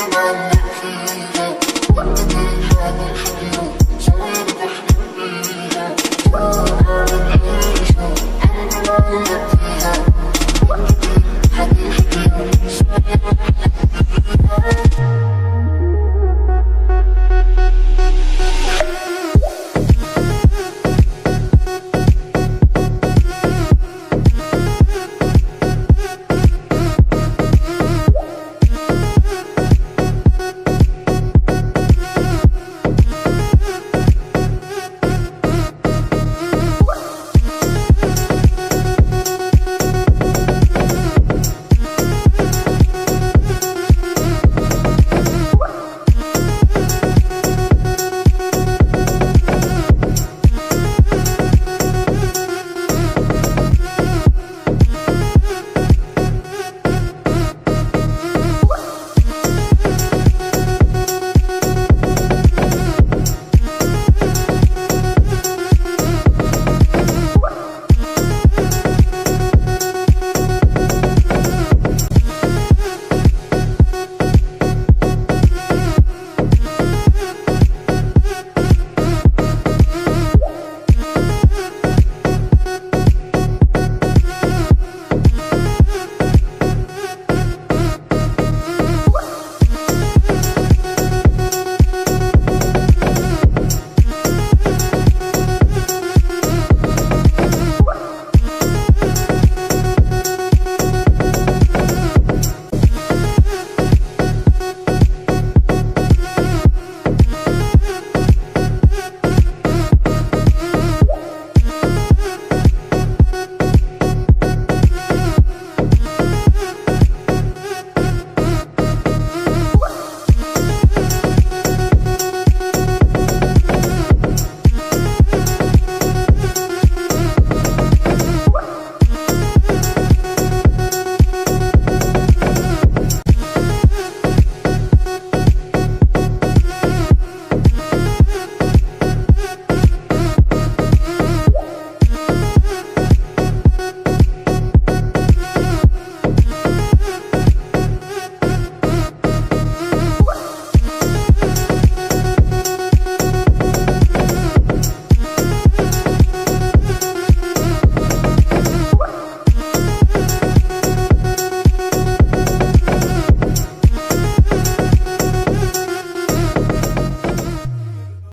under my knees.